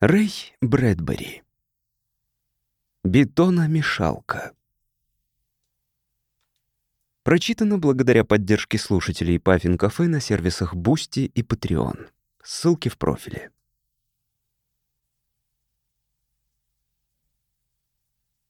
Рэй Брэдбери. Бетономешалка. Прочитано благодаря поддержке слушателей Puffin Cafe на сервисах Boosty и Patreon. Ссылки в профиле.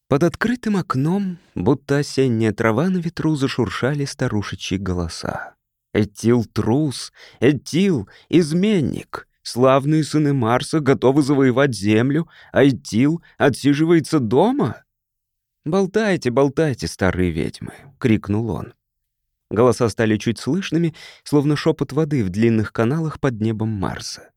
Под открытым окном, будто осенняя трава на ветру, зашуршали старушечьи голоса. «Эттил трус! Этил изменник!» Славные сыны Марса готовы завоевать Землю, а Итил отсиживается дома? «Болтайте, болтайте, старые ведьмы!» — крикнул он. Голоса стали чуть слышными, словно шепот воды в длинных каналах под небом Марса.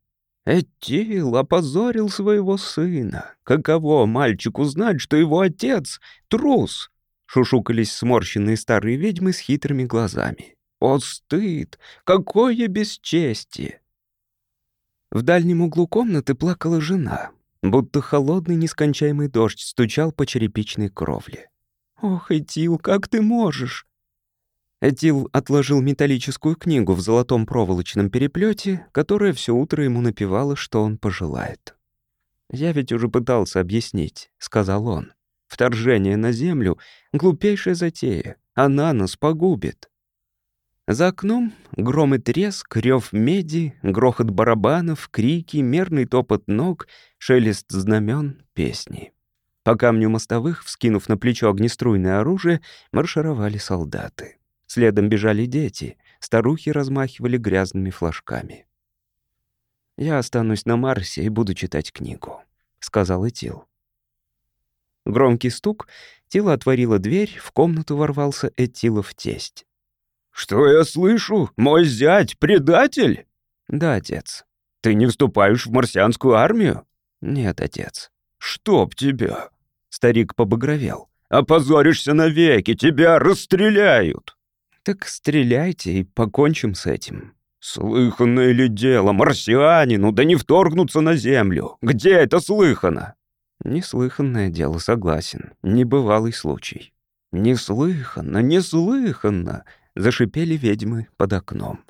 Этил опозорил своего сына. Каково мальчику знать, что его отец — трус? Шушукались сморщенные старые ведьмы с хитрыми глазами. О, стыд! Какое бесчестие! В дальнем углу комнаты плакала жена, будто холодный нескончаемый дождь стучал по черепичной кровле. «Ох, Этил, как ты можешь?» Этил отложил металлическую книгу в золотом проволочном переплете, которая все утро ему напевала, что он пожелает. «Я ведь уже пытался объяснить», — сказал он. «Вторжение на Землю — глупейшая затея. Она нас погубит. За окном гром и треск, рев меди, грохот барабанов, крики, мерный топот ног, шелест знамен, песни. По камню мостовых, вскинув на плечо огнеструйное оружие, маршировали солдаты. Следом бежали дети, старухи размахивали грязными флажками. «Я останусь на Марсе и буду читать книгу», — сказал Этил. Громкий стук, Тила отворила дверь, в комнату ворвался Этилов тесть. «Что я слышу? Мой зять — предатель?» «Да, отец». «Ты не вступаешь в марсианскую армию?» «Нет, отец». «Чтоб тебя!» Старик побагровел. «Опозоришься навеки, тебя расстреляют!» «Так стреляйте и покончим с этим». «Слыханное ли дело, марсианину, да не вторгнуться на Землю? Где это слыхано?» «Неслыханное дело, согласен. Небывалый случай». «Неслыханно, неслыханно!» Зашипели ведьмы под окном.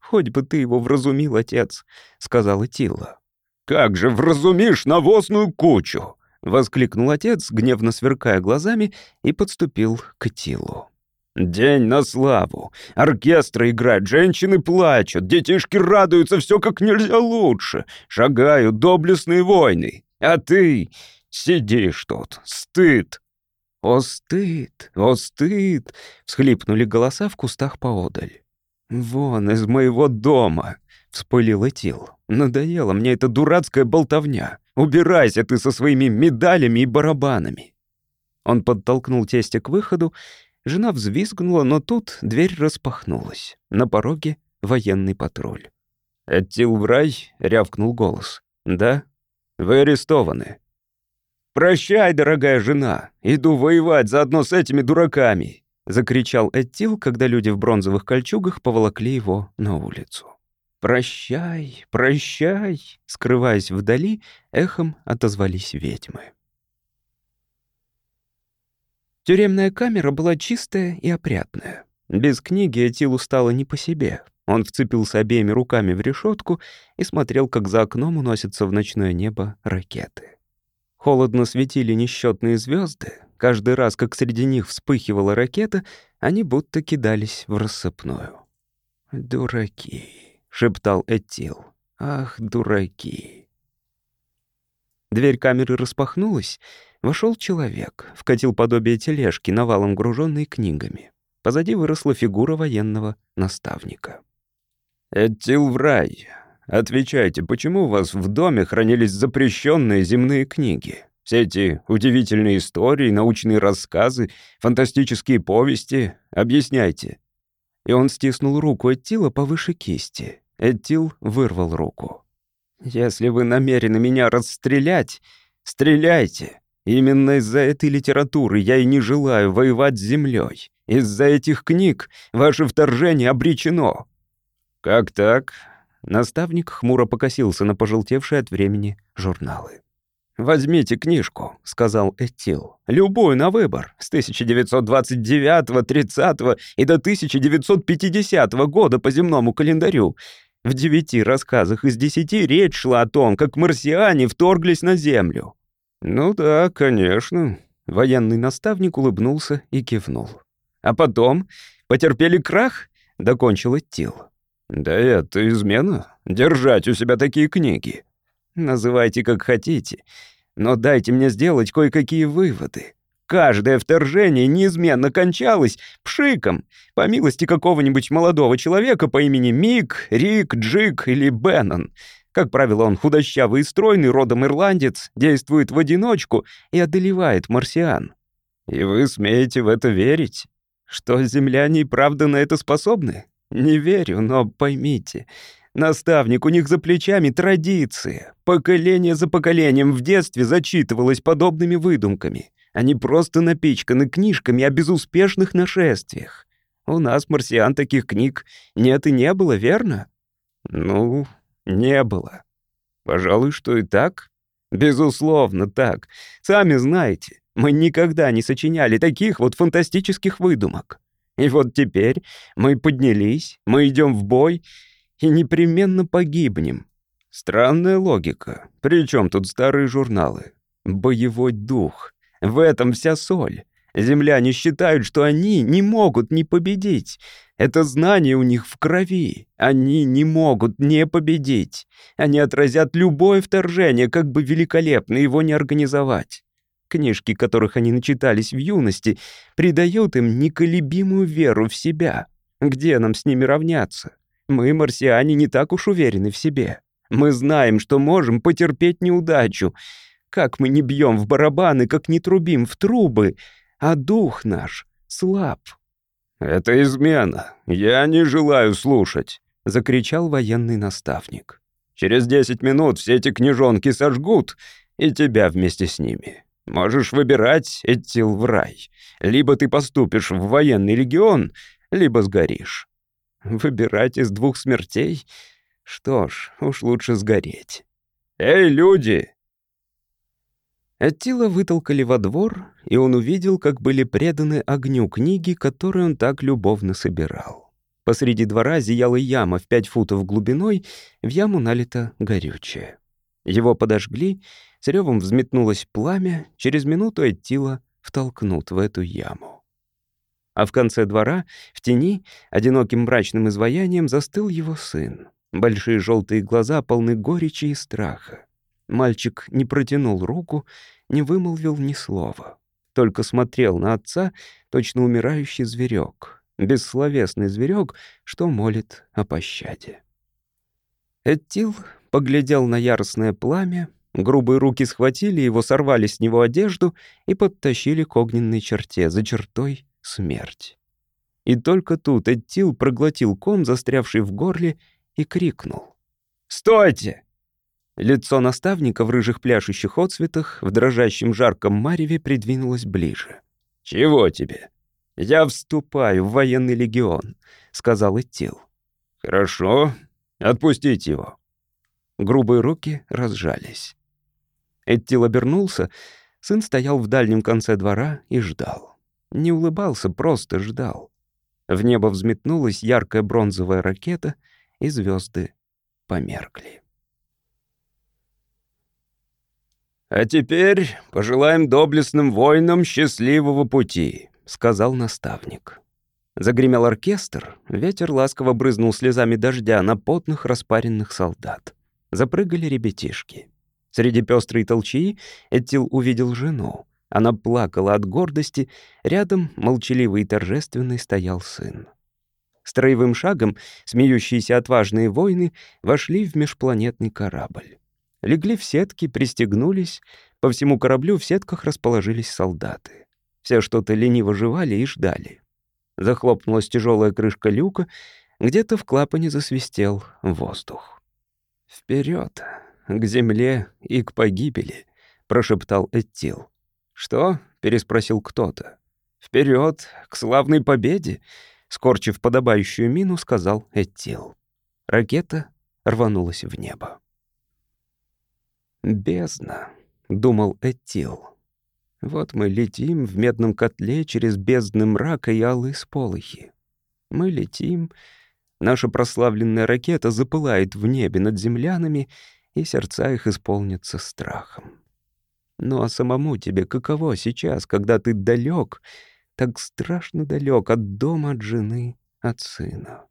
«Хоть бы ты его вразумил, отец», — сказала Тила. «Как же вразумишь навозную кучу!» — воскликнул отец, гневно сверкая глазами, и подступил к Тилу. «День на славу! Оркестры играют, женщины плачут, детишки радуются, все как нельзя лучше, шагают доблестные войны, а ты сидишь тут, стыд!» «О, стыд! О, стыд!» — всхлипнули голоса в кустах поодаль. «Вон из моего дома!» — вспылил Этил. «Надоела мне эта дурацкая болтовня. Убирайся ты со своими медалями и барабанами!» Он подтолкнул тестя к выходу. Жена взвизгнула, но тут дверь распахнулась. На пороге военный патруль. «Этил в рай?» — рявкнул голос. «Да?» «Вы арестованы. «Прощай, дорогая жена, иду воевать заодно с этими дураками!» — закричал Эттил, когда люди в бронзовых кольчугах поволокли его на улицу. «Прощай, прощай!» — скрываясь вдали, эхом отозвались ведьмы. Тюремная камера была чистая и опрятная. Без книги Этилу стало не по себе. Он вцепился обеими руками в решетку и смотрел, как за окном уносятся в ночное небо ракеты. Холодно светили несчетные звезды. Каждый раз, как среди них вспыхивала ракета, они будто кидались в рассыпную. «Дураки», — шептал Этил. «Ах, дураки». Дверь камеры распахнулась. Вошел человек, вкатил подобие тележки, навалом груженной книгами. Позади выросла фигура военного наставника. «Этил в рай. Отвечайте, почему у вас в доме хранились запрещенные земные книги? Все эти удивительные истории, научные рассказы, фантастические повести. Объясняйте». И он стиснул руку Эттила повыше кисти. Эттил вырвал руку. «Если вы намерены меня расстрелять, стреляйте. Именно из-за этой литературы я и не желаю воевать с землей. Из-за этих книг ваше вторжение обречено». «Как так? Наставник хмуро покосился на пожелтевшие от времени журналы. «Возьмите книжку», — сказал Этил. «Любую на выбор. С 1929, 30 и до 1950 года по земному календарю. В девяти рассказах из десяти речь шла о том, как марсиане вторглись на Землю». «Ну да, конечно». Военный наставник улыбнулся и кивнул. «А потом потерпели крах?» — докончил Тил. «Да это измена. Держать у себя такие книги». «Называйте как хотите, но дайте мне сделать кое-какие выводы. Каждое вторжение неизменно кончалось пшиком, по милости какого-нибудь молодого человека по имени Мик, Рик, Джик или Беннон. Как правило, он худощавый и стройный, родом ирландец, действует в одиночку и одолевает марсиан. И вы смеете в это верить? Что земляне и правда на это способны? Не верю, но поймите, наставник, у них за плечами традиция. Поколение за поколением в детстве зачитывалось подобными выдумками. Они просто напичканы книжками о безуспешных нашествиях. У нас, марсиан, таких книг нет и не было, верно? Ну, не было. Пожалуй, что и так. Безусловно, так. Сами знаете, мы никогда не сочиняли таких вот фантастических выдумок. И вот теперь мы поднялись, мы идем в бой и непременно погибнем. Странная логика. Причем тут старые журналы? Боевой дух. В этом вся соль. Земляне считают, что они не могут не победить. Это знание у них в крови. Они не могут не победить. Они отразят любое вторжение, как бы великолепно его не организовать. Книжки, которых они начитались в юности, придают им неколебимую веру в себя. Где нам с ними равняться? Мы, марсиане, не так уж уверены в себе. Мы знаем, что можем потерпеть неудачу. Как мы не бьем в барабаны, как не трубим в трубы, а дух наш слаб. «Это измена. Я не желаю слушать», — закричал военный наставник. «Через десять минут все эти книжонки сожгут, и тебя вместе с ними. Можешь выбирать, Эттил, в рай. Либо ты поступишь в военный легион, либо сгоришь». «Выбирать из двух смертей? Что ж, уж лучше сгореть». «Эй, люди!» Аттила вытолкали во двор, и он увидел, как были преданы огню книги, которые он так любовно собирал. Посреди двора зияла яма в пять футов глубиной, в яму налито горючее. Его подожгли, с ревом взметнулось пламя, через минуту Аттила втолкнут в эту яму. А в конце двора, в тени, одиноким мрачным изваянием застыл его сын. Большие желтые глаза полны горечи и страха. Мальчик не протянул руку, не вымолвил ни слова. Только смотрел на отца, точно умирающий зверек, бессловесный зверек, что молит о пощаде. Эттил поглядел на яростное пламя, грубые руки схватили его, сорвали с него одежду и подтащили к огненной черте, за чертой смерть. И только тут Эттил проглотил ком, застрявший в горле, и крикнул. «Стойте! Лицо наставника в рыжих пляшущих отцветах в дрожащем жарком мареве придвинулось ближе. «Чего тебе?» «Я вступаю в военный легион», — сказал Итил. «Хорошо. Отпустить его». Грубые руки разжались. Эттил обернулся. Сын стоял в дальнем конце двора и ждал. Не улыбался, просто ждал. В небо взметнулась яркая бронзовая ракета, и звезды померкли. «А теперь пожелаем доблестным воинам счастливого пути», — сказал наставник. Загремел оркестр, ветер ласково брызнул слезами дождя на потных распаренных солдат. Запрыгали ребятишки. Среди пестрой толчии Этил увидел жену. Она плакала от гордости, рядом, молчаливый и торжественный, стоял сын. Строевым шагом смеющиеся отважные воины вошли в межпланетный корабль. Легли в сетки, пристегнулись. По всему кораблю в сетках расположились солдаты. Все что-то лениво жевали и ждали. Захлопнулась тяжелая крышка люка, где-то в клапане засвистел воздух. Вперед, к земле и к погибели», — прошептал Эттил. «Что?» — переспросил кто-то. Вперед, к славной победе!» — скорчив подобающую мину, сказал Эттил. Ракета рванулась в небо. «Бездна», — думал Этил. «Вот мы летим в медном котле через бездны мрака и алые сполохи. Мы летим, Наша прославленная ракета запылает в небе над землянами, и сердца их исполнятся страхом. Ну а самому тебе каково сейчас, когда ты далек, так страшно далек от дома, от жены, от сына?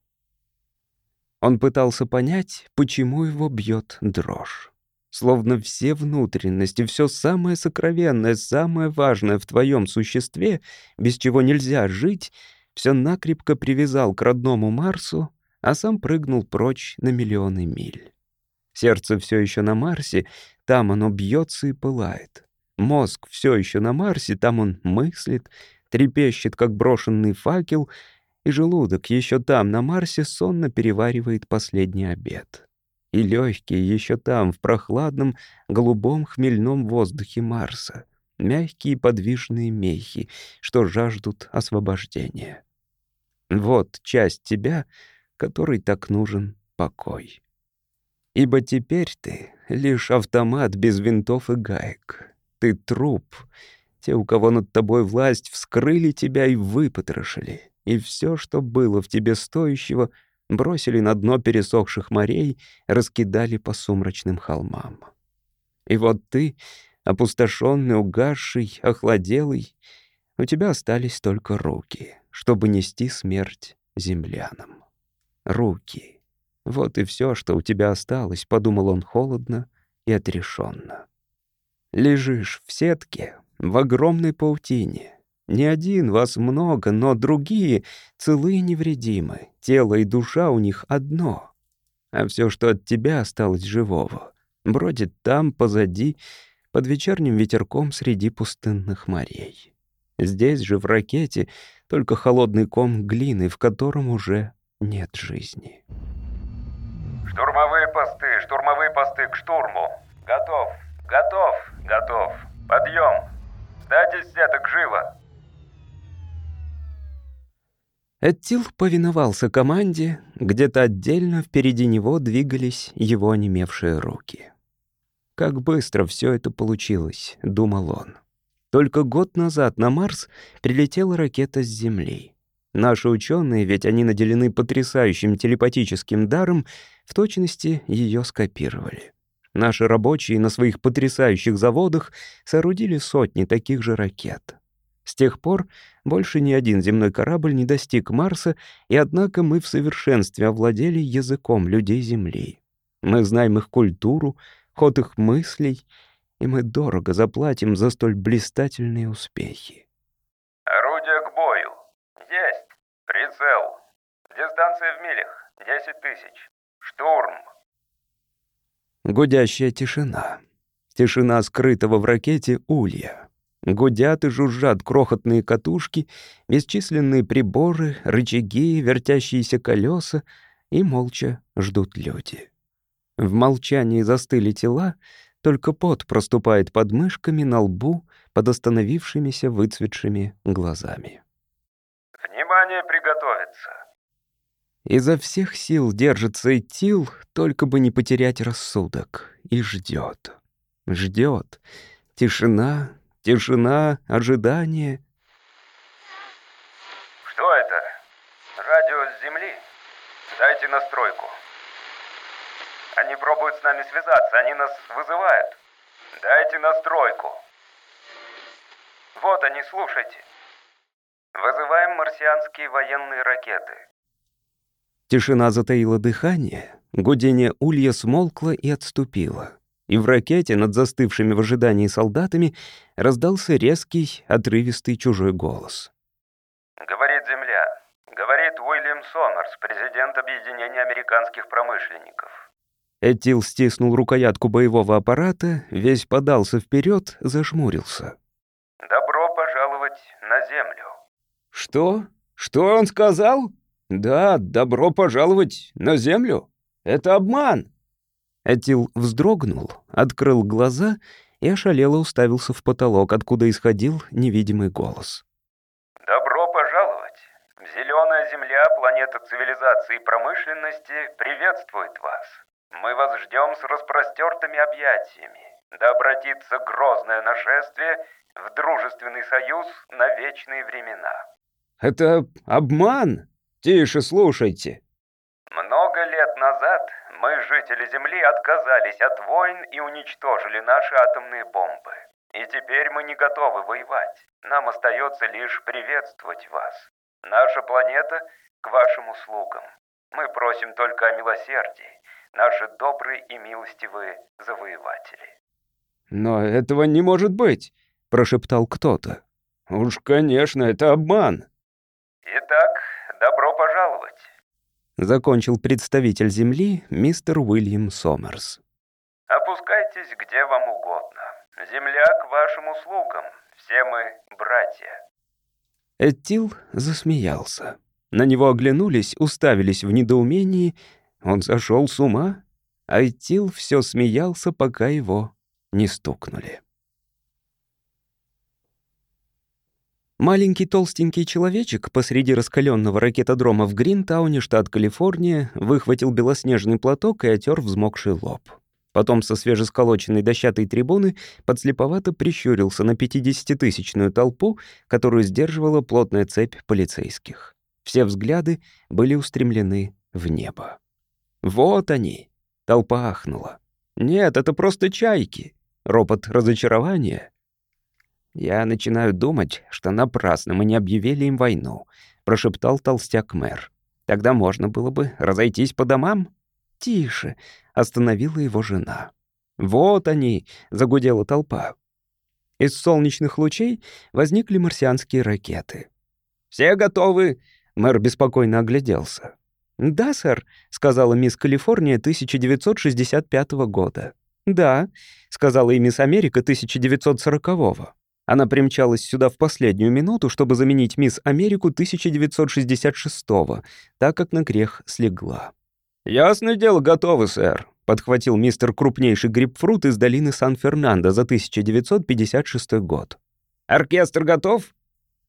Он пытался понять, почему его бьет дрожь. Словно все внутренности, все самое сокровенное, самое важное в твоем существе, без чего нельзя жить, все накрепко привязал к родному Марсу, а сам прыгнул прочь на миллионы миль. Сердце все еще на Марсе, там оно бьется и пылает. Мозг все еще на Марсе, там он мыслит, трепещет, как брошенный факел, и желудок еще там, на Марсе, сонно переваривает последний обед. И легкие еще там, в прохладном, голубом хмельном воздухе Марса. Мягкие подвижные мехи, что жаждут освобождения. Вот часть тебя, которой так нужен покой. Ибо теперь ты — лишь автомат без винтов и гаек. Ты труп. Те, у кого над тобой власть, вскрыли тебя и выпотрошили. И все, что было в тебе стоящего, бросили на дно пересохших морей, раскидали по сумрачным холмам. И вот ты, опустошенный, угасший, охладелый, у тебя остались только руки, чтобы нести смерть землянам. Руки. Вот и все, что у тебя осталось, подумал он холодно и отрешенно. Лежишь в сетке, в огромной паутине. Не один, вас много, но другие целы и невредимы. Тело и душа у них одно. А все, что от тебя осталось живого, бродит там, позади, под вечерним ветерком среди пустынных морей. Здесь же, в ракете, только холодный ком глины, в котором уже нет жизни. Штурмовые посты, штурмовые посты к штурму. Готов, готов, готов. Подъем. Сдайтесь сеток живо. Эттил повиновался команде, где-то отдельно впереди него двигались его онемевшие руки. «Как быстро все это получилось», — думал он. Только год назад на Марс прилетела ракета с Земли. Наши ученые, ведь они наделены потрясающим телепатическим даром, в точности ее скопировали. Наши рабочие на своих потрясающих заводах соорудили сотни таких же ракет. С тех пор больше ни один земной корабль не достиг Марса, и однако мы в совершенстве овладели языком людей Земли. Мы знаем их культуру, ход их мыслей, и мы дорого заплатим за столь блистательные успехи. Прицел. Дистанция в милях. 10 тысяч. Штурм. Гудящая тишина. Тишина скрытого в ракете улья. Гудят и жужжат крохотные катушки, бесчисленные приборы, рычаги, вертящиеся колеса, и молча ждут люди. В молчании застыли тела, только пот проступает под мышками на лбу, под остановившимися выцветшими глазами. Внимание, приготовиться. Изо всех сил держится Итил, только бы не потерять рассудок. И ждет. Ждет. Тишина, тишина, ожидание. Что это? Радио с Земли? Дайте настройку. Они пробуют с нами связаться, они нас вызывают. Дайте настройку. Вот они, слушайте. Вызываем марсианские военные ракеты. Тишина затаила дыхание, гудение улья смолкло и отступило. И в ракете над застывшими в ожидании солдатами раздался резкий, отрывистый чужой голос. «Говорит Земля. Говорит Уильям Сомерс, президент Объединения американских промышленников». Этил стиснул рукоятку боевого аппарата, весь подался вперед, зажмурился. «Добро пожаловать на Землю». «Что? Что он сказал? Да, добро пожаловать на землю. Это обман!» Этил вздрогнул, открыл глаза и ошалело уставился в потолок, откуда исходил невидимый голос. «Добро пожаловать! Зеленая Земля, планета цивилизации и промышленности, приветствует вас. Мы вас ждем с распростертыми объятиями. Да обратится грозное нашествие в дружественный союз на вечные времена». Это обман? Тише слушайте. Много лет назад мы, жители Земли, отказались от войн и уничтожили наши атомные бомбы. И теперь мы не готовы воевать. Нам остается лишь приветствовать вас. Наша планета к вашим услугам. Мы просим только о милосердии, наши добрые и милостивые завоеватели. «Но этого не может быть», — прошептал кто-то. «Уж, конечно, это обман». «Итак, добро пожаловать», — закончил представитель Земли мистер Уильям Сомерс. «Опускайтесь где вам угодно. Земля к вашим услугам. Все мы братья». Эттил засмеялся. На него оглянулись, уставились в недоумении. Он зашел с ума, а Эттил все смеялся, пока его не стукнули. Маленький толстенький человечек посреди раскаленного ракетодрома в Гринтауне, штат Калифорния, выхватил белоснежный платок и отер взмокший лоб. Потом со свежесколоченной дощатой трибуны подслеповато прищурился на 50-тысячную толпу, которую сдерживала плотная цепь полицейских. Все взгляды были устремлены в небо. «Вот они!» — толпа ахнула. «Нет, это просто чайки!» Ропот разочарования. «Я начинаю думать, что напрасно мы не объявили им войну», — прошептал толстяк-мэр. «Тогда можно было бы разойтись по домам?» «Тише», — остановила его жена. «Вот они», — загудела толпа. Из солнечных лучей возникли марсианские ракеты. «Все готовы?» — мэр беспокойно огляделся. «Да, сэр», — сказала мисс Калифорния 1965 года. «Да», — сказала и мисс Америка 1940-го. Она примчалась сюда в последнюю минуту, чтобы заменить мисс Америку 1966-го, так как на грех слегла. «Ясное дело, готовы, сэр», — подхватил мистер крупнейший грибфрут из долины Сан-Фернандо за 1956 год. «Оркестр готов?»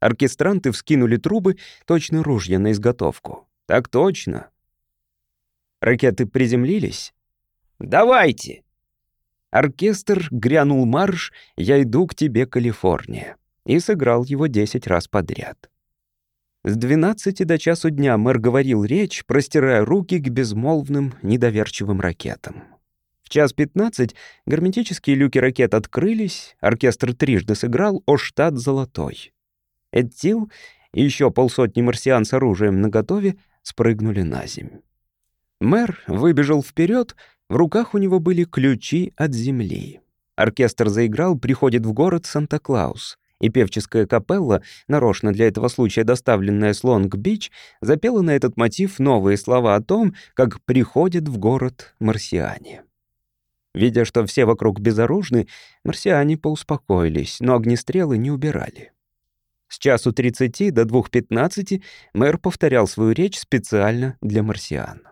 Оркестранты вскинули трубы, точно ружья на изготовку. «Так точно». Ракеты приземлились. «Давайте!» Оркестр грянул марш «Я иду к тебе, Калифорния» и сыграл его десять раз подряд. С двенадцати до часу дня мэр говорил речь, простирая руки к безмолвным, недоверчивым ракетам. В час пятнадцать герметические люки ракет открылись, оркестр трижды сыграл «О штат золотой». Эдтил и еще полсотни марсиан с оружием наготове спрыгнули на землю. Мэр выбежал вперед, в руках у него были ключи от земли. Оркестр заиграл «Приходит в город Санта-Клаус», и певческая капелла, нарочно для этого случая доставленная с Лонг-Бич, запела на этот мотив новые слова о том, как приходят в город марсиане. Видя, что все вокруг безоружны, марсиане поуспокоились, но огнестрелы не убирали. С часу 30 до 2.15 мэр повторял свою речь специально для марсиан.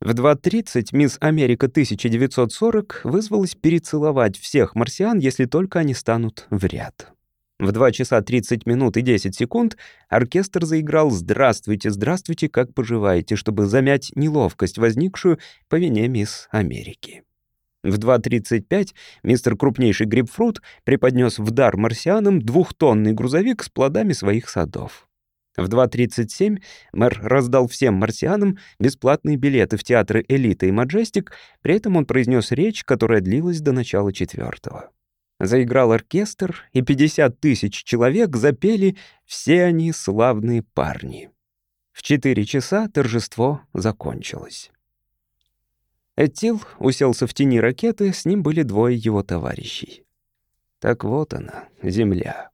В 2.30 мисс Америка 1940 вызвалась перецеловать всех марсиан, если только они станут в ряд. В 2 часа 30 минут и 10 секунд оркестр заиграл «Здравствуйте, здравствуйте, как поживаете», чтобы замять неловкость, возникшую по вине мисс Америки. В 2.35 мистер Крупнейший Грейпфрут преподнес в дар марсианам двухтонный грузовик с плодами своих садов. В 2.37 мэр раздал всем марсианам бесплатные билеты в театры «Элита» и «Маджестик», при этом он произнес речь, которая длилась до начала четвертого. Заиграл оркестр, и 50 тысяч человек запели «Все они славные парни». В 4 часа торжество закончилось. Этил уселся в тени ракеты, с ним были двое его товарищей. Так вот она, Земля.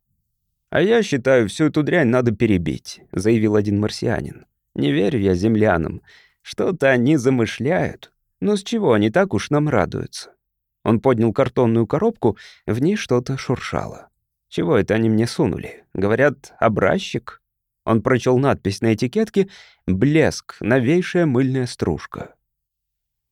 «А я считаю, всю эту дрянь надо перебить», — заявил один марсианин. «Не верю я землянам. Что-то они замышляют. Но с чего они так уж нам радуются?» Он поднял картонную коробку, в ней что-то шуршало. «Чего это они мне сунули? Говорят, образчик?» Он прочел надпись на этикетке «Блеск, новейшая мыльная стружка».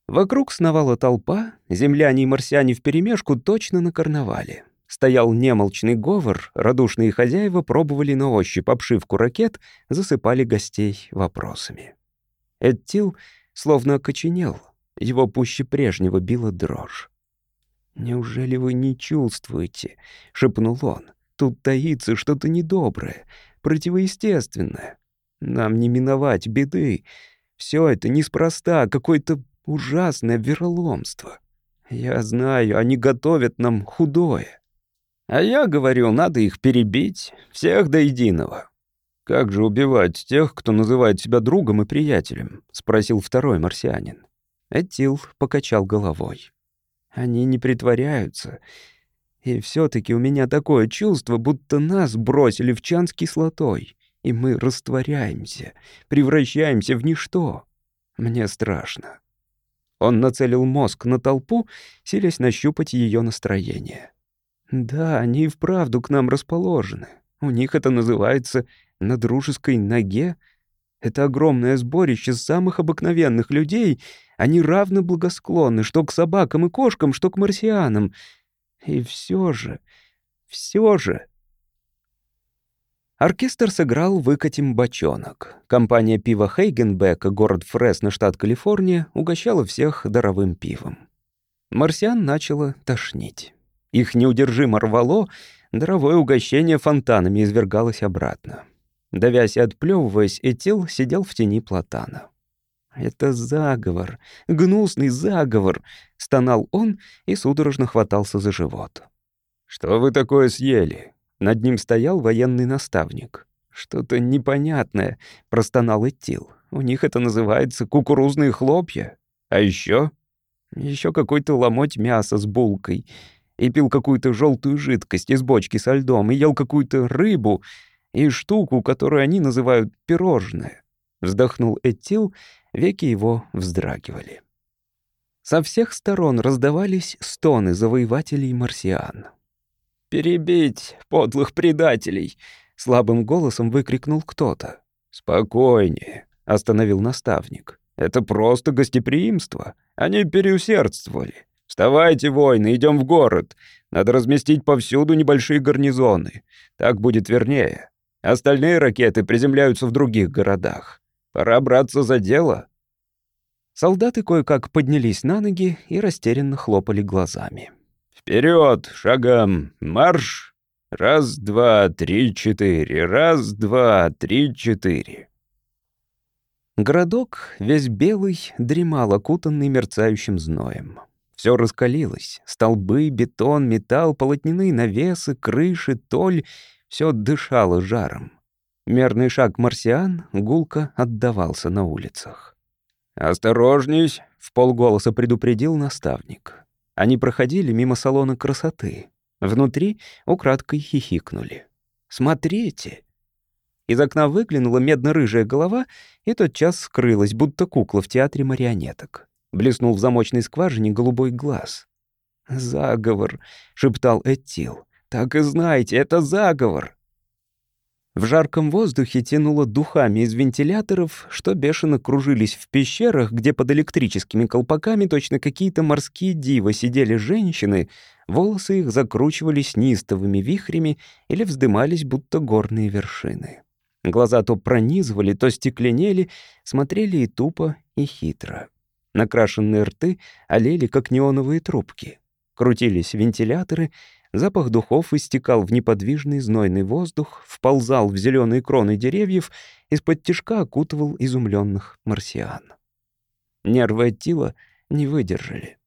Вокруг сновала толпа, земляне и марсиане вперемешку точно на карнавале. Стоял немолчный говор, радушные хозяева пробовали на ощупь обшивку ракет, засыпали гостей вопросами. Эдтил словно окоченел, его пуще прежнего била дрожь. «Неужели вы не чувствуете?» — шепнул он. «Тут таится что-то недоброе, противоестественное. Нам не миновать беды. Все это неспроста, какое-то ужасное вероломство. Я знаю, они готовят нам худое. А я говорю, надо их перебить, всех до единого. «Как же убивать тех, кто называет себя другом и приятелем?» — спросил второй марсианин. Этил покачал головой. «Они не притворяются. И все таки у меня такое чувство, будто нас бросили в чан с кислотой, и мы растворяемся, превращаемся в ничто. Мне страшно». Он нацелил мозг на толпу, силясь нащупать ее настроение. «Да, они и вправду к нам расположены. У них это называется на дружеской ноге. Это огромное сборище самых обыкновенных людей. Они равно благосклонны что к собакам и кошкам, что к марсианам. И все же, все же... Оркестр сыграл «Выкатим бочонок». Компания пива Хейгенбека, город Фресно, штат Калифорния, угощала всех даровым пивом. Марсиан начало тошнить. Их неудержимо рвало, даровое угощение фонтанами извергалось обратно. Давясь и отплёвываясь, Этил сидел в тени платана. «Это заговор, гнусный заговор!» — стонал он и судорожно хватался за живот. «Что вы такое съели?» Над ним стоял военный наставник. «Что-то непонятное», — простонал Этил. «У них это называется кукурузные хлопья. А еще, еще какой-то ломоть мяса с булкой. И пил какую-то желтую жидкость из бочки со льдом, и ел какую-то рыбу, и штуку, которую они называют пирожное. Вздохнул Этил, веки его вздрагивали. Со всех сторон раздавались стоны завоевателей марсиан. «Перебить подлых предателей!» — слабым голосом выкрикнул кто-то. «Спокойнее», — остановил наставник. «Это просто гостеприимство. Они переусердствовали. Вставайте, воины, идем в город. Надо разместить повсюду небольшие гарнизоны. Так будет вернее. Остальные ракеты приземляются в других городах. Пора браться за дело». Солдаты кое-как поднялись на ноги и растерянно хлопали глазами. «Вперед, шагом, марш! Раз, два, три, четыре, раз, два, три, четыре». Городок, весь белый, дремал, окутанный мерцающим зноем. Все раскалилось. Столбы, бетон, металл, полотняные навесы, крыши, толь все дышало жаром. Мерный шаг марсиан гулко отдавался на улицах. «Осторожнись!» — в полголоса предупредил наставник. Они проходили мимо салона красоты. Внутри украдкой хихикнули. «Смотрите!» Из окна выглянула медно-рыжая голова и тотчас скрылась, будто кукла в театре марионеток. Блеснул в замочной скважине голубой глаз. «Заговор!» — шептал Этил. Так и знайте, это заговор. В жарком воздухе тянуло духами из вентиляторов, что бешено кружились в пещерах, где под электрическими колпаками точно какие-то морские дивы сидели женщины, волосы их закручивались нистовыми вихрями или вздымались, будто горные вершины. Глаза то пронизывали, то стекленели, смотрели и тупо, и хитро. Накрашенные рты олели, как неоновые трубки. Крутились вентиляторы — Запах духов истекал в неподвижный знойный воздух, вползал в зеленые кроны деревьев, из-под тишка окутывал изумленных марсиан. Нервы Аттила не выдержали.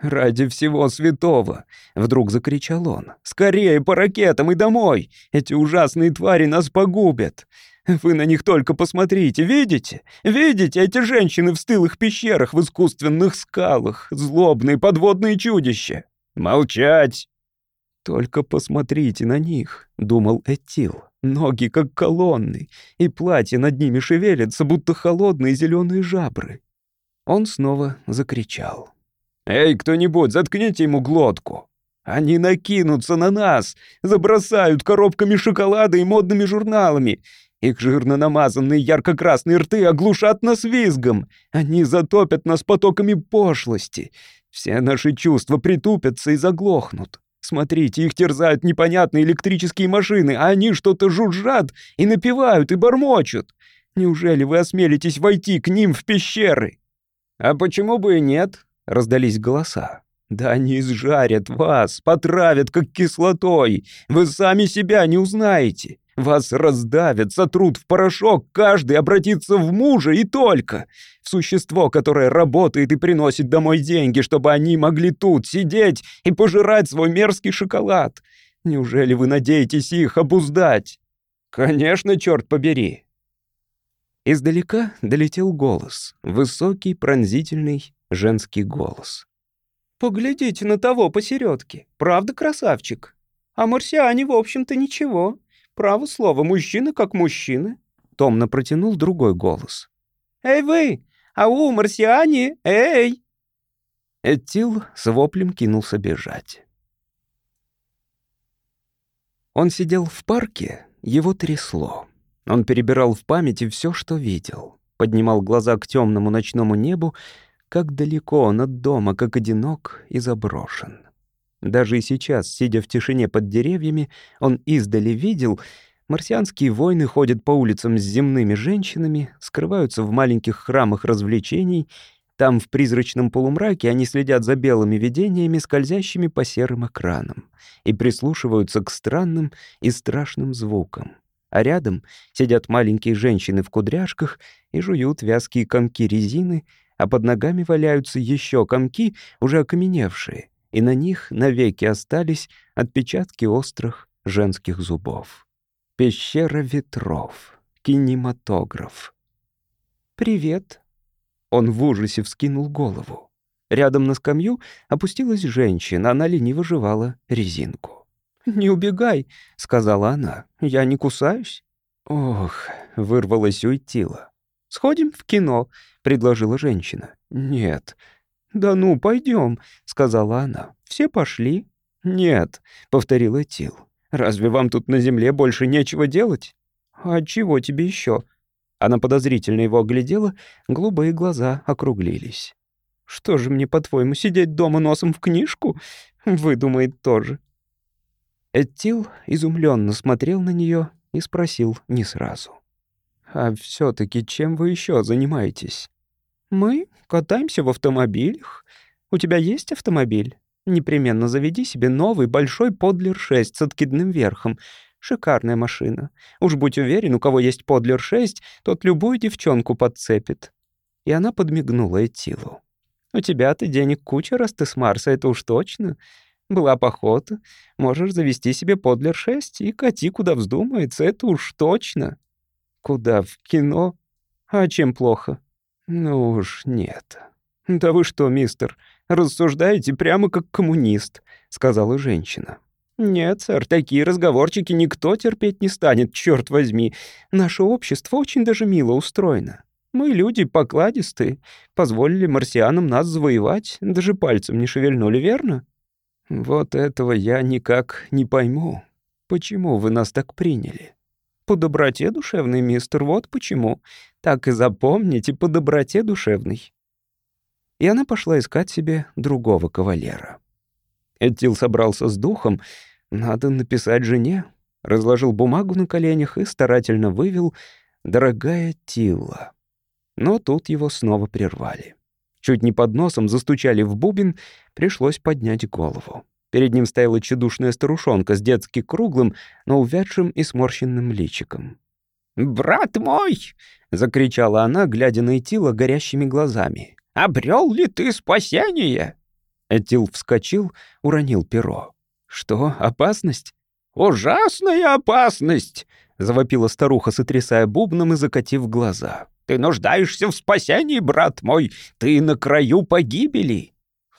«Ради всего святого!» — вдруг закричал он. «Скорее по ракетам и домой! Эти ужасные твари нас погубят! Вы на них только посмотрите, видите? Видите эти женщины в стылых пещерах, в искусственных скалах, злобные подводные чудища? Молчать! «Только посмотрите на них», — думал Этил. «Ноги как колонны, и платье над ними шевелится, будто холодные зеленые жабры». Он снова закричал. «Эй, кто-нибудь, заткните ему глотку! Они накинутся на нас, забросают коробками шоколада и модными журналами. Их жирно намазанные ярко-красные рты оглушат нас визгом. Они затопят нас потоками пошлости. Все наши чувства притупятся и заглохнут. Смотрите, их терзают непонятные электрические машины, а они что-то жужжат и напевают, и бормочут. Неужели вы осмелитесь войти к ним в пещеры?» «А почему бы и нет?» — раздались голоса. «Да они изжарят вас, потравят, как кислотой. Вы сами себя не узнаете. Вас раздавят, сотрут в порошок, каждый обратится в мужа и только. В существо, которое работает и приносит домой деньги, чтобы они могли тут сидеть и пожирать свой мерзкий шоколад. Неужели вы надеетесь их обуздать? Конечно, черт побери. Издалека долетел голос, высокий, пронзительный женский голос. «Поглядите на того посередке, правда красавчик? А марсиане, в общем-то, ничего. Право слово, мужчины как мужчины». Томно протянул другой голос. «Эй вы! Ау, марсиане! Эй!» Этил с воплем кинулся бежать. Он сидел в парке, его трясло. Он перебирал в памяти все, что видел. Поднимал глаза к темному ночному небу, как далеко он от дома, как одинок и заброшен. Даже и сейчас, сидя в тишине под деревьями, он издали видел, марсианские воины ходят по улицам с земными женщинами, скрываются в маленьких храмах развлечений, там в призрачном полумраке они следят за белыми видениями, скользящими по серым экранам, и прислушиваются к странным и страшным звукам. А рядом сидят маленькие женщины в кудряшках и жуют вязкие комки резины, а под ногами валяются еще комки, уже окаменевшие, и на них навеки остались отпечатки острых женских зубов. Пещера ветров, кинематограф. «Привет!» Он в ужасе вскинул голову. Рядом на скамью опустилась женщина, она лениво жевала резинку. «Не убегай», — сказала она. «Я не кусаюсь». «Ох», — вырвалось у Итила. «Сходим в кино», — предложила женщина. «Нет». «Да ну, пойдем», — сказала она. «Все пошли». «Нет», — повторил Этил. «Разве вам тут на земле больше нечего делать?» «А чего тебе еще? Она подозрительно его оглядела, голубые глаза округлились. «Что же мне, по-твоему, сидеть дома носом в книжку?» Выдумает тоже. Эттил изумленно смотрел на нее и спросил не сразу. «А все таки чем вы еще занимаетесь?» «Мы катаемся в автомобилях. У тебя есть автомобиль? Непременно заведи себе новый большой Подлер 6 с откидным верхом. Шикарная машина. Уж будь уверен, у кого есть Подлер 6, тот любую девчонку подцепит». И она подмигнула Этилу. «У тебя-то денег куча, раз ты с Марса, это уж точно. Была похота. Можешь завести себе подлер-6 и кати, куда вздумается, это уж точно. Куда, в кино? А чем плохо? Ну уж нет. Да вы что, мистер, рассуждаете прямо как коммунист, сказала женщина. «Нет, сэр, такие разговорчики никто терпеть не станет, черт возьми. Наше общество очень даже мило устроено. Мы люди покладистые, позволили марсианам нас завоевать, даже пальцем не шевельнули, верно?» Вот этого я никак не пойму. Почему вы нас так приняли? По доброте душевной, мистер, вот почему. Так и запомните, по доброте душевной. И она пошла искать себе другого кавалера. Эдтил собрался с духом. Надо написать жене. Разложил бумагу на коленях и старательно вывел «Дорогая Тилла». Но тут его снова прервали. Чуть не под носом застучали в бубен, пришлось поднять голову. Перед ним стояла чудушная старушонка с детски круглым, но увядшим и сморщенным личиком. «Брат мой!» — закричала она, глядя на Этила горящими глазами. «Обрел ли ты спасение?» Этил вскочил, уронил перо. «Что, опасность?» «Ужасная опасность!» — завопила старуха, сотрясая бубном и закатив глаза. Ты нуждаешься в спасении, брат мой. Ты на краю погибели».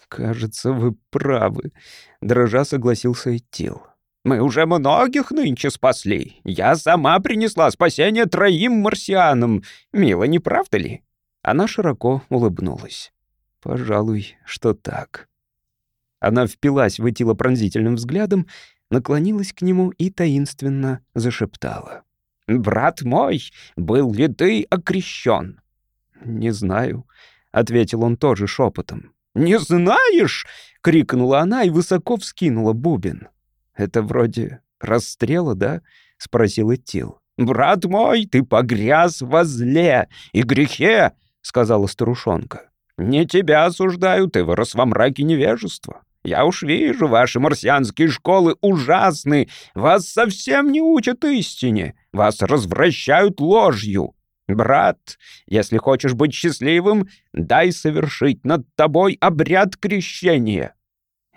«Кажется, вы правы», — дрожа согласился Этил. «Мы уже многих нынче спасли. Я сама принесла спасение троим марсианам. Мило, не правда ли?» Она широко улыбнулась. «Пожалуй, что так». Она впилась в Этила пронзительным взглядом, наклонилась к нему и таинственно зашептала. «Брат мой, был ли ты окрещен?» «Не знаю», — ответил он тоже шепотом. «Не знаешь?» — крикнула она и высоко вскинула бубен. «Это вроде расстрела, да?» — спросил Итил. «Брат мой, ты погряз во зле и грехе», — сказала старушонка. «Не тебя осуждаю, ты вырос во мраке невежества. Я уж вижу, ваши марсианские школы ужасны. Вас совсем не учат истине. Вас развращают ложью. Брат, если хочешь быть счастливым, дай совершить над тобой обряд крещения».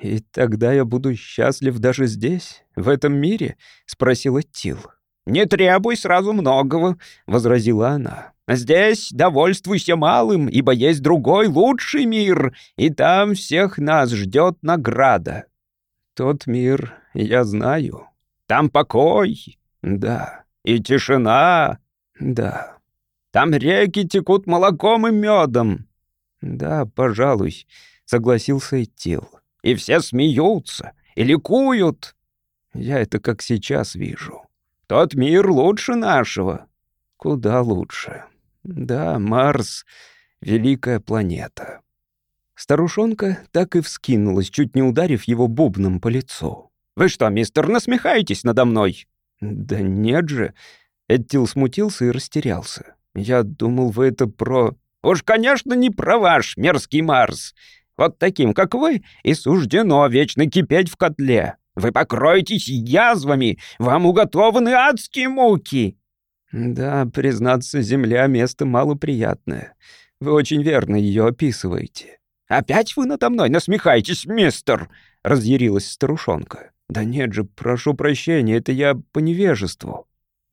«И тогда я буду счастлив даже здесь, в этом мире?» — спросила Тил. «Не требуй сразу многого», — возразила она. «Здесь довольствуйся малым, ибо есть другой, лучший мир, и там всех нас ждет награда». «Тот мир я знаю». «Там покой». «Да». «И тишина». «Да». «Там реки текут молоком и медом». «Да, пожалуй», — согласился Итил. «И все смеются и ликуют». «Я это как сейчас вижу». Тот мир лучше нашего. Куда лучше. Да, Марс — великая планета. Старушонка так и вскинулась, чуть не ударив его бубном по лицу. «Вы что, мистер, насмехаетесь надо мной?» «Да нет же». Эдтил смутился и растерялся. «Я думал, вы это про...» «Уж, конечно, не про ваш мерзкий Марс. Вот таким, как вы, и суждено вечно кипеть в котле. Вы покроетесь язвами, вам уготованы адские муки!» «Да, признаться, земля — место малоприятное. Вы очень верно ее описываете». «Опять вы надо мной насмехаетесь, мистер?» — разъярилась старушонка. «Да нет же, прошу прощения, это я по невежеству».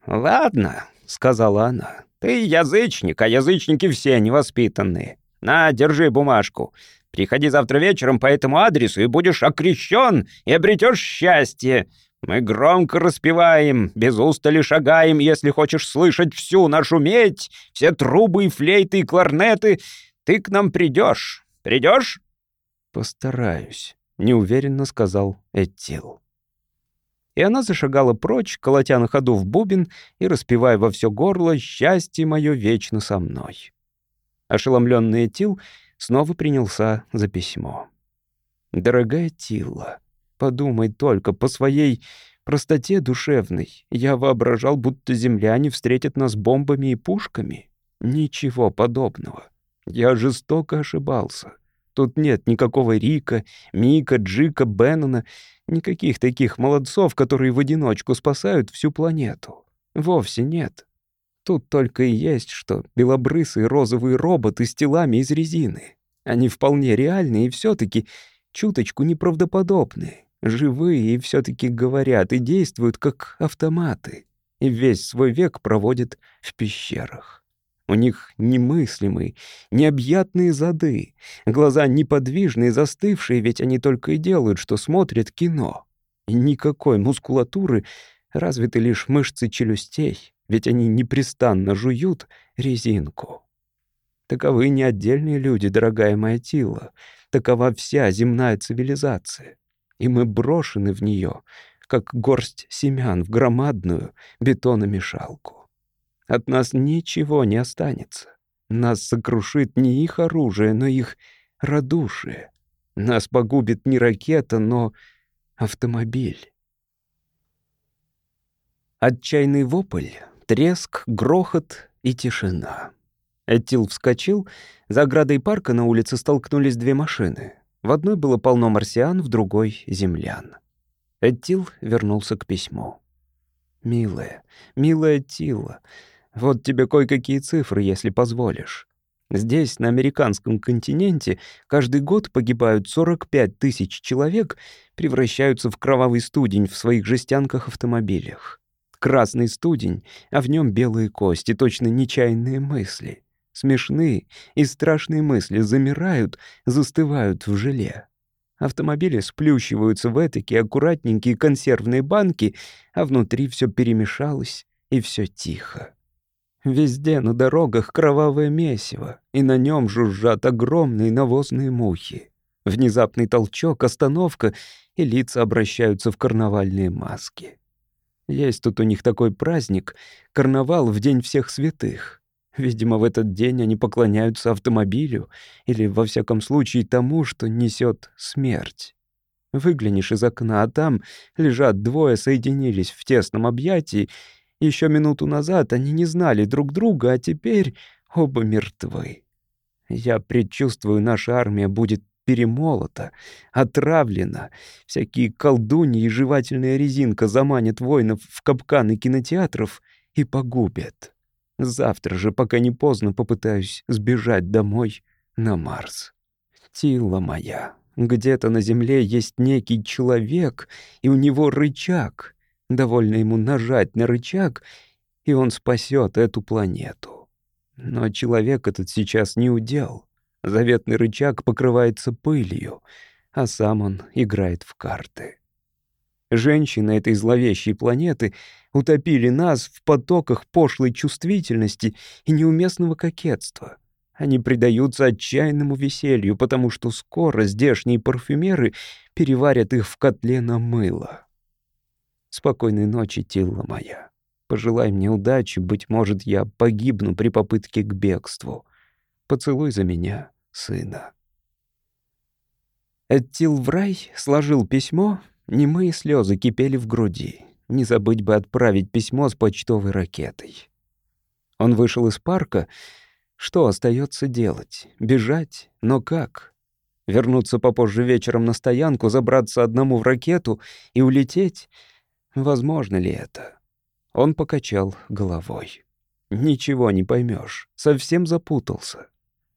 «Ладно», — сказала она. «Ты язычник, а язычники все невоспитанные. На, держи бумажку. Приходи завтра вечером по этому адресу и будешь окрещен и обретешь счастье. Мы громко распеваем, без устали шагаем, если хочешь слышать всю нашу медь, все трубы и флейты и кларнеты, ты к нам придешь. Придешь? Постараюсь, неуверенно сказал Эттил. И она зашагала прочь, колотя на ходу в бубен и распевая во все горло «Счастье мое вечно со мной». Ошеломленный Этил снова принялся за письмо. «Дорогая Тилла, подумай только, по своей простоте душевной я воображал, будто земляне встретят нас бомбами и пушками. Ничего подобного. Я жестоко ошибался. Тут нет никакого Рика, Мика, Джика, Беннона, никаких таких молодцов, которые в одиночку спасают всю планету. Вовсе нет. Тут только и есть что белобрысые розовые роботы с телами из резины. Они вполне реальные и все таки чуточку неправдоподобные. Живые и все таки говорят и действуют как автоматы. И весь свой век проводят в пещерах. У них немыслимые, необъятные зады, глаза неподвижные, застывшие, ведь они только и делают, что смотрят кино. И никакой мускулатуры, развиты лишь мышцы челюстей, ведь они непрестанно жуют резинку. Таковы не отдельные люди, дорогая моя Тила. Такова вся земная цивилизация. И мы брошены в нее, как горсть семян в громадную бетономешалку. От нас ничего не останется. Нас сокрушит не их оружие, но их радушие. Нас погубит не ракета, но автомобиль. Отчаянный вопль Треск, грохот и тишина. Этил вскочил. За оградой парка на улице столкнулись две машины. В одной было полно марсиан, в другой — землян. Этил вернулся к письму. «Милая, милая Тила, вот тебе кое-какие цифры, если позволишь. Здесь, на американском континенте, каждый год погибают 45 тысяч человек, превращаются в кровавый студень в своих жестянках-автомобилях. Красный студень, а в нем белые кости, точно нечаянные мысли. Смешные и страшные мысли замирают, застывают в желе. Автомобили сплющиваются в этакие аккуратненькие консервные банки, а внутри все перемешалось и все тихо. Везде на дорогах кровавое месиво, и на нем жужжат огромные навозные мухи. Внезапный толчок, остановка, и лица обращаются в карнавальные маски. Есть тут у них такой праздник — карнавал в День всех святых. Видимо, в этот день они поклоняются автомобилю или, во всяком случае, тому, что несет смерть. Выглянешь из окна, а там лежат двое, соединились в тесном объятии. Еще минуту назад они не знали друг друга, а теперь оба мертвы. Я предчувствую, наша армия будет перемолота, отравлена. Всякие колдуньи и жевательная резинка заманят воинов в капканы кинотеатров и погубят. Завтра же, пока не поздно, попытаюсь сбежать домой на Марс. Тила моя, где-то на Земле есть некий человек, и у него рычаг. Довольно ему нажать на рычаг, и он спасет эту планету. Но человек этот сейчас не удел. Заветный рычаг покрывается пылью, а сам он играет в карты. Женщины этой зловещей планеты утопили нас в потоках пошлой чувствительности и неуместного кокетства. Они предаются отчаянному веселью, потому что скоро здешние парфюмеры переварят их в котле на мыло. Спокойной ночи, Тилла моя. Пожелай мне удачи, быть может, я погибну при попытке к бегству. Поцелуй за меня, сына. Эттил в рай сложил письмо, немые слезы кипели в груди. Не забыть бы отправить письмо с почтовой ракетой. Он вышел из парка, что остается делать? Бежать? Но как? Вернуться попозже вечером на стоянку, забраться одному в ракету и улететь? Возможно ли это? Он покачал головой. Ничего не поймешь, совсем запутался.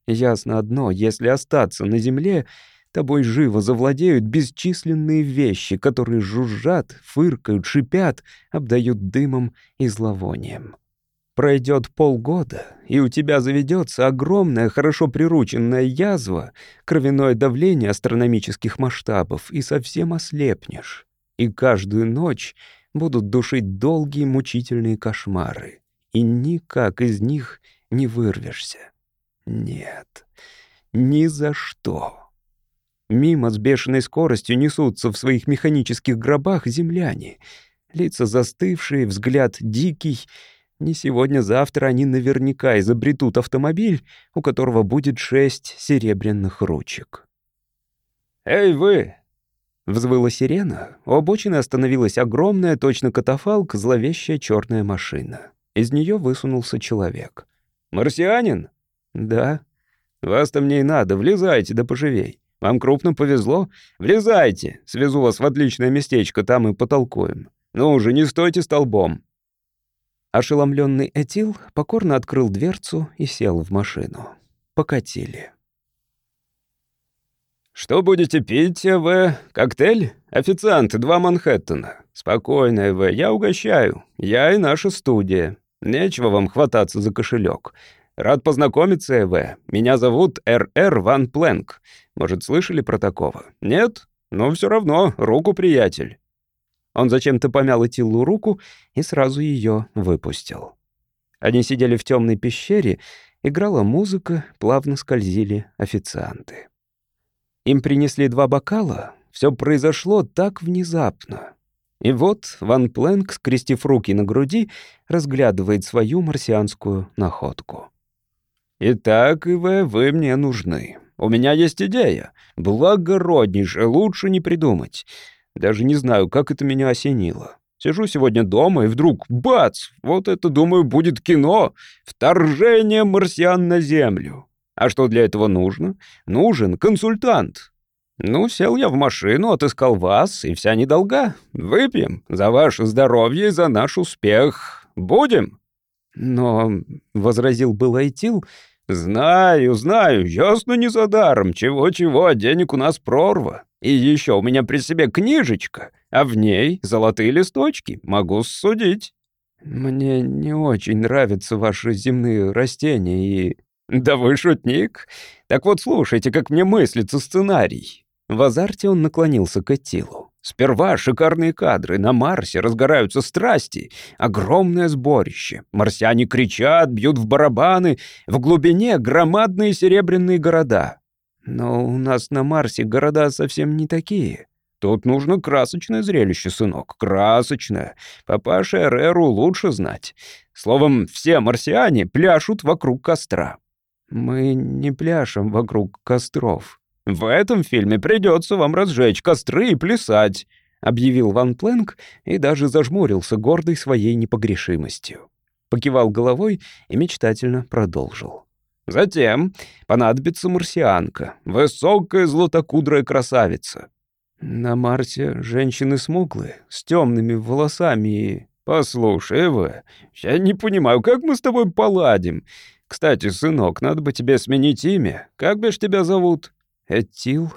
Ясно одно, если остаться на земле, тобой живо завладеют бесчисленные вещи, которые жужжат, фыркают, шипят, обдают дымом и зловонием. Пройдет полгода, и у тебя заведется огромная, хорошо прирученная язва, кровяное давление астрономических масштабов, и совсем ослепнешь. И каждую ночь будут душить долгие мучительные кошмары, и никак из них не вырвешься. Нет, ни за что. Мимо с бешеной скоростью несутся в своих механических гробах земляне. Лица застывшие, взгляд дикий — не сегодня-завтра они наверняка изобретут автомобиль, у которого будет шесть серебряных ручек. «Эй, вы!» Взвыла сирена, у обочины остановилась огромная, точно катафалк, зловещая черная машина. Из нее высунулся человек. «Марсианин?» «Да». «Вас-то мне и надо, влезайте да поживей. Вам крупно повезло? Влезайте, свезу вас в отличное местечко, там и потолкуем. Ну уже не стойте столбом». Ошеломленный Этил покорно открыл дверцу и сел в машину. Покатили. «Что будете пить, В? Коктейль? Официант, два Манхэттена. Спокойно, В, я угощаю. Я и наша студия. Нечего вам хвататься за кошелек. Рад познакомиться, В. Меня зовут Р.Р. Ван Пленк. Может, слышали про такого? Нет? Но все равно, руку, приятель. Он зачем-то помял Этиллу руку и сразу ее выпустил. Они сидели в темной пещере, играла музыка, плавно скользили официанты. Им принесли два бокала, все произошло так внезапно. И вот Ван Пленк, скрестив руки на груди, разглядывает свою марсианскую находку. «Итак, Иве, вы мне нужны. У меня есть идея. Благороднейшая, лучше не придумать. Даже не знаю, как это меня осенило. Сижу сегодня дома, и вдруг — бац! Вот это, думаю, будет кино. Вторжение марсиан на Землю. А что для этого нужно? Нужен консультант. Ну, сел я в машину, отыскал вас, и вся недолга. Выпьем за ваше здоровье и за наш успех. Будем? Но, — возразил был Айтил, — знаю, знаю, ясно не за даром. Чего-чего, денег у нас прорва. И еще у меня при себе книжечка, а в ней золотые листочки. Могу судить. Мне не очень нравятся ваши земные растения и... Да вы шутник. Так вот слушайте, как мне мыслится сценарий. В азарте он наклонился к Этилу. Сперва шикарные кадры. На Марсе разгораются страсти. Огромное сборище. Марсиане кричат, бьют в барабаны. В глубине громадные серебряные города. Но у нас на Марсе города совсем не такие. Тут нужно красочное зрелище, сынок, красочное. Папаше Эреру лучше знать. Словом, все марсиане пляшут вокруг костра. Мы не пляшем вокруг костров. В этом фильме придется вам разжечь костры и плясать, объявил Ван Пленк и даже зажмурился гордой своей непогрешимостью. Покивал головой и мечтательно продолжил. Затем понадобится марсианка, высокая златокудрая красавица. На Марсе женщины смуглые, с темными волосами и... Послушай, Эва, я не понимаю, как мы с тобой поладим. Кстати, сынок, надо бы тебе сменить имя. Как бишь тебя зовут? Этил?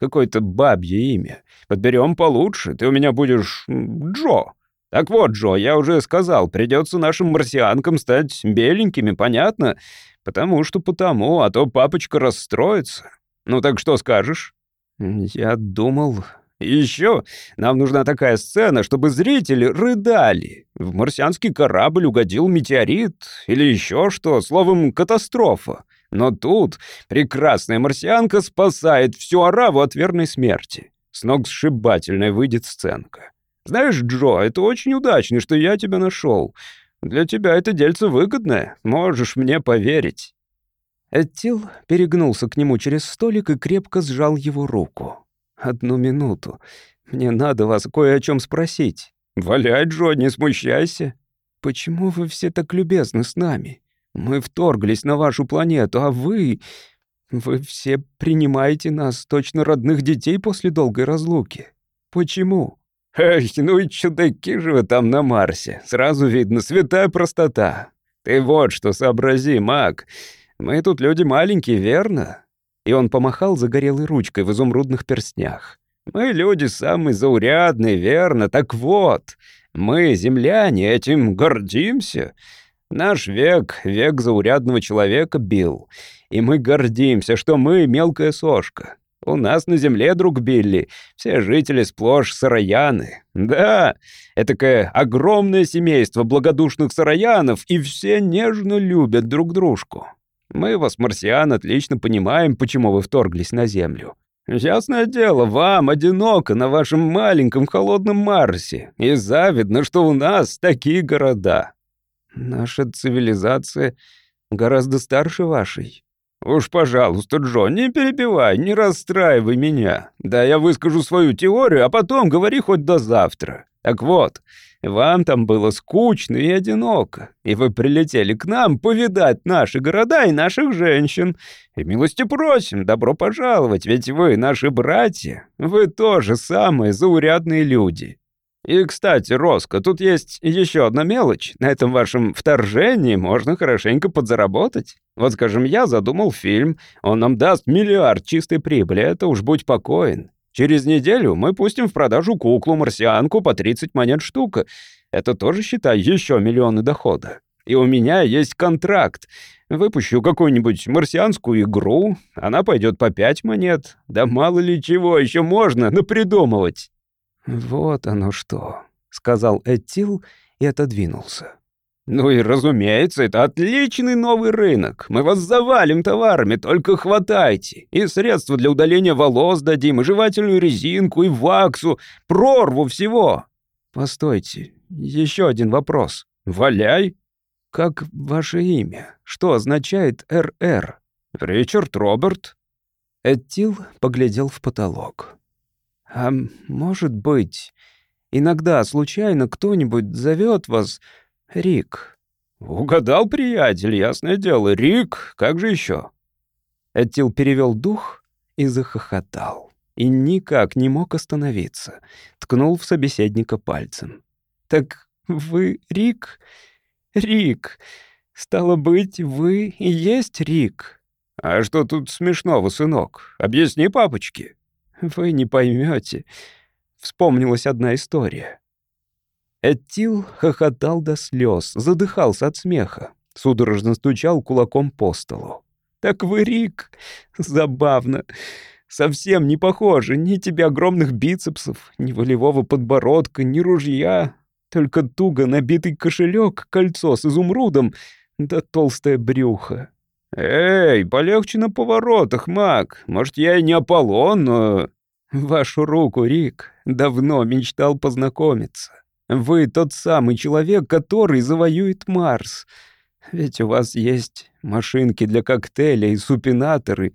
Какое-то бабье имя. Подберем получше, ты у меня будешь Джо. Так вот, Джо, я уже сказал, придется нашим марсианкам стать беленькими, понятно? Потому что потому, а то папочка расстроится. Ну так что скажешь? Я думал... Еще нам нужна такая сцена, чтобы зрители рыдали. В марсианский корабль угодил метеорит или еще что, словом, катастрофа. Но тут прекрасная марсианка спасает всю араву от верной смерти. С ног сшибательная выйдет сценка. Знаешь, Джо, это очень удачно, что я тебя нашел. Для тебя это дельце выгодное, можешь мне поверить». Эттил перегнулся к нему через столик и крепко сжал его руку. «Одну минуту. Мне надо вас кое о чем спросить». «Валяй, Джо, не смущайся». «Почему вы все так любезны с нами? Мы вторглись на вашу планету, а вы... Вы все принимаете нас, точно родных детей после долгой разлуки. Почему?» «Эх, ну и чудаки же вы там на Марсе. Сразу видно, святая простота. Ты вот что сообрази, маг. Мы тут люди маленькие, верно?» И он помахал загорелой ручкой в изумрудных перстнях. «Мы люди самые заурядные, верно? Так вот, мы, земляне, этим гордимся. Наш век — век заурядного человека, Билл. И мы гордимся, что мы мелкая сошка. У нас на земле, друг Билли, все жители сплошь сырояны. Да, этакое огромное семейство благодушных сыроянов, и все нежно любят друг дружку. Мы вас, марсиан, отлично понимаем, почему вы вторглись на Землю. Ясное дело, вам одиноко на вашем маленьком холодном Марсе, и завидно, что у нас такие города. Наша цивилизация гораздо старше вашей. «Уж, пожалуйста, Джо, не перебивай, не расстраивай меня. Да я выскажу свою теорию, а потом говори хоть до завтра. Так вот, вам там было скучно и одиноко, и вы прилетели к нам повидать наши города и наших женщин. И милости просим, добро пожаловать, ведь вы наши братья, вы тоже самые заурядные люди. И, кстати, Роско, тут есть еще одна мелочь. На этом вашем вторжении можно хорошенько подзаработать. Вот, скажем, я задумал фильм. Он нам даст миллиард чистой прибыли, это уж будь покоен. Через неделю мы пустим в продажу куклу-марсианку по 30 монет штука. Это тоже, считай, еще миллионы дохода. И у меня есть контракт. Выпущу какую-нибудь марсианскую игру, она пойдет по 5 монет. Да мало ли чего еще можно напридумывать. «Вот оно что», — сказал Этил и отодвинулся. «Ну и разумеется, это отличный новый рынок. Мы вас завалим товарами, только хватайте. И средства для удаления волос дадим, и жевательную резинку, и ваксу, прорву всего». «Постойте, еще один вопрос. Валяй». «Как ваше имя? Что означает РР?» «Ричард Роберт». Этил поглядел в потолок. А может быть, иногда случайно кто-нибудь зовет вас Рик? Угадал, приятель, ясное дело. Рик, как же еще? Этил перевел дух и захохотал. И никак не мог остановиться. Ткнул в собеседника пальцем. «Так вы Рик? Рик! Стало быть, вы и есть Рик!» «А что тут смешного, сынок? Объясни папочке». Вы не поймете. Вспомнилась одна история. Эттил хохотал до слез, задыхался от смеха, судорожно стучал кулаком по столу. «Так вы, Рик, забавно. Совсем не похоже ни тебе огромных бицепсов, ни волевого подбородка, ни ружья. Только туго набитый кошелек, кольцо с изумрудом, да толстое брюхо. «Эй, полегче на поворотах, маг. Может, я и не Аполлон, но...» «Вашу руку, Рик. Давно мечтал познакомиться. Вы тот самый человек, который завоюет Марс. Ведь у вас есть машинки для коктейля и супинаторы,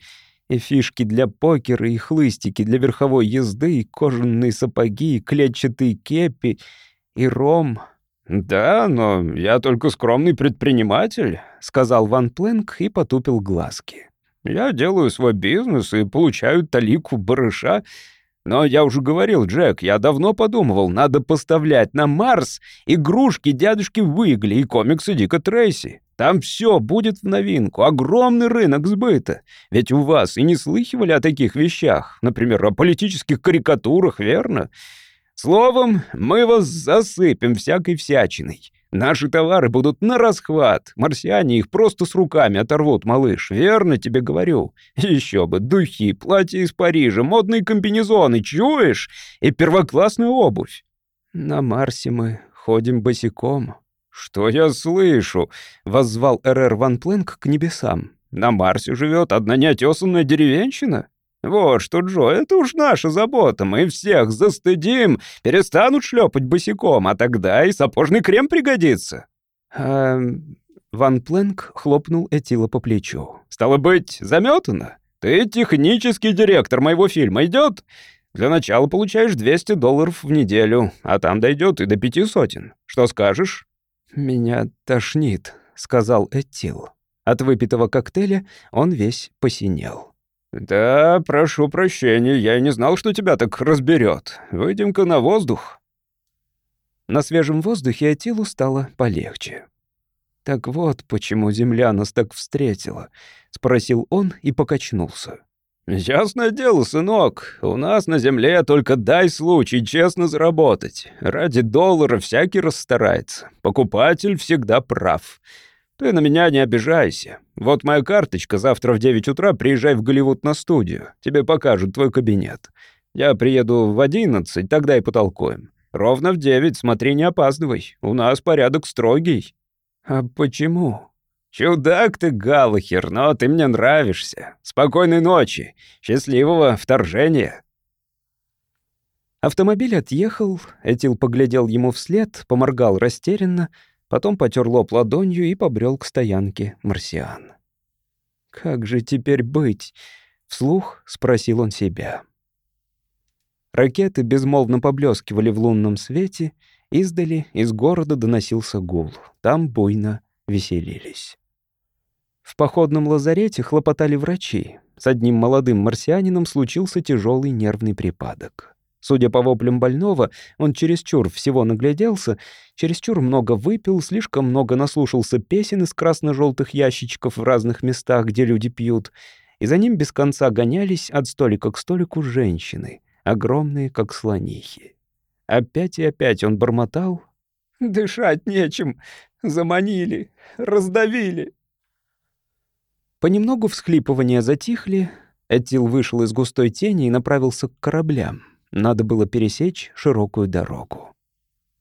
и фишки для покера, и хлыстики для верховой езды, и кожаные сапоги, и клетчатые кепи, и ром. «Да, но я только скромный предприниматель», — сказал Ван Пленк и потупил глазки. «Я делаю свой бизнес и получаю талику барыша. Но я уже говорил, Джек, я давно подумывал, надо поставлять на Марс игрушки дядюшки Уигли и комиксы Дика Трейси. Там все будет в новинку, огромный рынок сбыта. Ведь у вас и не слыхивали о таких вещах, например, о политических карикатурах, верно? Словом, мы вас засыпем всякой всячиной. Наши товары будут на расхват. Марсиане их просто с руками оторвут, малыш. Верно тебе говорю. Еще бы, духи, платья из Парижа, модные комбинезоны, чуешь? И первоклассную обувь. На Марсе мы ходим босиком. «Что я слышу?» — воззвал РР Ван Пленк к небесам. «На Марсе живет одна неотесанная деревенщина? Вот что, Джо, это уж наша забота. Мы всех застыдим, перестанут шлепать босиком, а тогда и сапожный крем пригодится». А... Ван Пленк хлопнул Этила по плечу. «Стало быть, заметано? Ты технический директор моего фильма, идет? Для начала получаешь 200 долларов в неделю, а там дойдет и до пяти сотен. Что скажешь?» «Меня тошнит», — сказал Этил. От выпитого коктейля он весь посинел. «Да, прошу прощения, я не знал, что тебя так разберет. Выйдем-ка на воздух». На свежем воздухе Этилу стало полегче. «Так вот, почему земля нас так встретила?» — спросил он и покачнулся. «Ясное дело, сынок, у нас на земле только дай случай честно заработать. Ради доллара всякий расстарается. Покупатель всегда прав. Ты на меня не обижайся. Вот моя карточка, завтра в 9 утра приезжай в Голливуд на студию. Тебе покажут твой кабинет. Я приеду в 11, тогда и потолкуем. Ровно в 9, смотри, не опаздывай. У нас порядок строгий». «А почему?» «Чудак ты, Галлахер, но ты мне нравишься. Спокойной ночи. Счастливого вторжения». Автомобиль отъехал, Этил поглядел ему вслед, поморгал растерянно, потом потер лоб ладонью и побрел к стоянке марсиан. «Как же теперь быть?» — вслух спросил он себя. Ракеты безмолвно поблескивали в лунном свете, издали из города доносился гул. Там буйно веселились. В походном лазарете хлопотали врачи. С одним молодым марсианином случился тяжелый нервный припадок. Судя по воплям больного, он чересчур всего нагляделся, чересчур много выпил, слишком много наслушался песен из красно-желтых ящичков в разных местах, где люди пьют, и за ним без конца гонялись от столика к столику женщины, огромные, как слонихи. Опять и опять он бормотал. «Дышать нечем, заманили, раздавили». Понемногу всхлипывания затихли, Этил вышел из густой тени и направился к кораблям. Надо было пересечь широкую дорогу.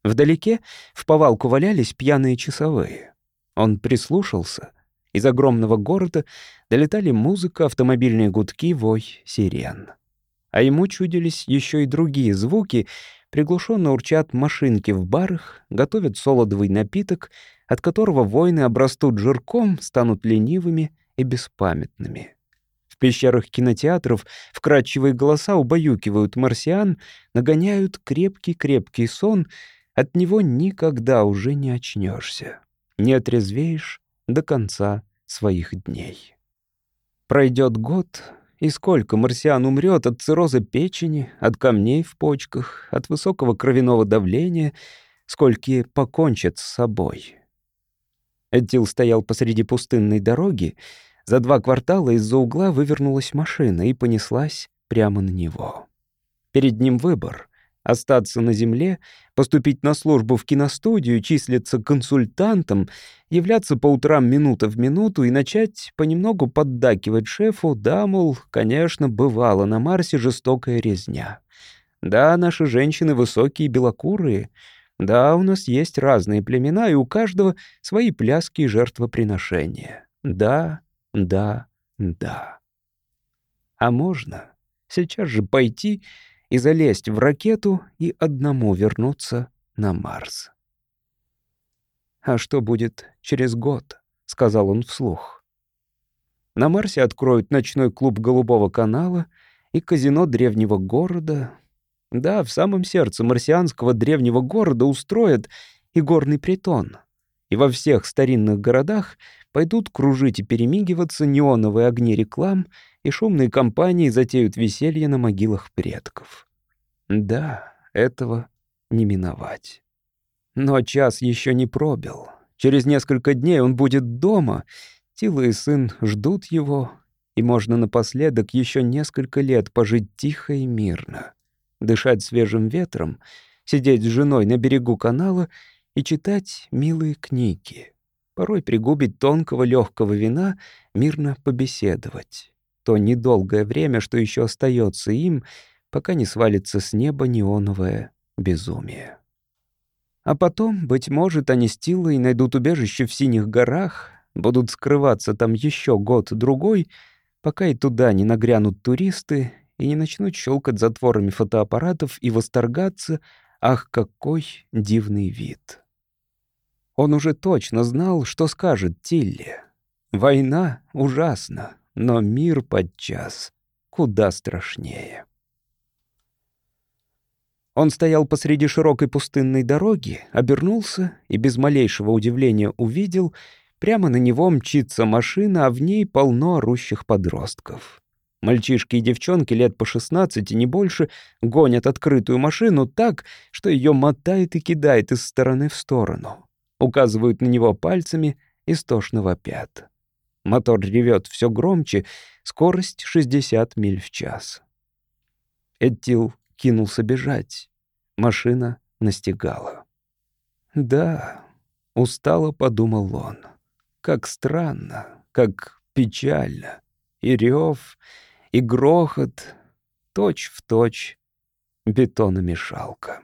Вдалеке в повалку валялись пьяные часовые. Он прислушался. Из огромного города долетали музыка, автомобильные гудки, вой, сирен. А ему чудились еще и другие звуки. Приглушенно урчат машинки в барах, готовят солодовый напиток, от которого воины обрастут жирком, станут ленивыми — и беспамятными. Пещерах кинотеатров вкрадчивые голоса убаюкивают марсиан, нагоняют крепкий-крепкий сон, от него никогда уже не очнешься, не отрезвеешь до конца своих дней. Пройдет год, и сколько марсиан умрет от цирроза печени, от камней в почках, от высокого кровяного давления, сколько покончат с собой. Эддил стоял посреди пустынной дороги. За два квартала из-за угла вывернулась машина и понеслась прямо на него. Перед ним выбор — остаться на земле, поступить на службу в киностудию, числиться консультантом, являться по утрам минута в минуту и начать понемногу поддакивать шефу, да, мол, конечно, бывало на Марсе жестокая резня. Да, наши женщины высокие белокурые — да, у нас есть разные племена, и у каждого свои пляски и жертвоприношения. Да, да, да. А можно сейчас же пойти и залезть в ракету и одному вернуться на Марс. «А что будет через год?» — сказал он вслух. На Марсе откроют ночной клуб Голубого канала и казино древнего города, да, в самом сердце марсианского древнего города устроят и горный притон. И во всех старинных городах пойдут кружить и перемигиваться неоновые огни реклам, и шумные компании затеют веселье на могилах предков. Да, этого не миновать. Но час еще не пробил. Через несколько дней он будет дома. Тила и сын ждут его, и можно напоследок еще несколько лет пожить тихо и мирно, дышать свежим ветром, сидеть с женой на берегу канала и читать милые книги, порой пригубить тонкого легкого вина, мирно побеседовать. То недолгое время, что еще остается им, пока не свалится с неба неоновое безумие. А потом, быть может, они с Тилой найдут убежище в Синих горах, будут скрываться там еще год-другой, пока и туда не нагрянут туристы и не начнут щелкать затворами фотоаппаратов и восторгаться, ах, какой дивный вид. Он уже точно знал, что скажет Тилли. Война ужасна, но мир подчас куда страшнее. Он стоял посреди широкой пустынной дороги, обернулся и без малейшего удивления увидел, прямо на него мчится машина, а в ней полно орущих подростков. Мальчишки и девчонки лет по 16 и не больше гонят открытую машину так, что ее мотает и кидает из стороны в сторону. Указывают на него пальцами, истошно вопят. Мотор ревет все громче, скорость 60 миль в час. Эдтил кинулся бежать. Машина настигала. «Да», — устало подумал он, — «как странно, как печально. И рев, и грохот, точь в точь бетономешалка».